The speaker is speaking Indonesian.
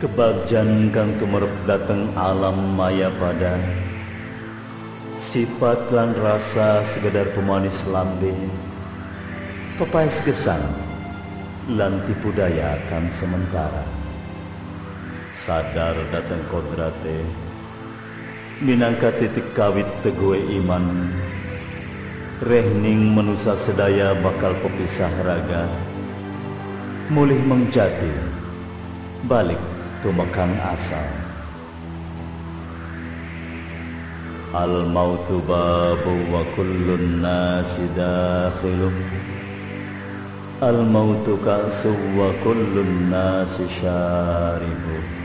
Kebagjan kang tumerep dateng alam maya pada Sifat lan rasa segedar pemanis lambe Pepais gesang lan tipu daya kang sementara. Sadar datang kodrate Minangka titik kawit tegue iman. Rehning menusa sedaya bakal pepisah raga Mulih mengjati Balik tumekan asal Al mautu babu wa kullun nasi dakhiluh Al mautu ka'su wa kullun nasi syaribuh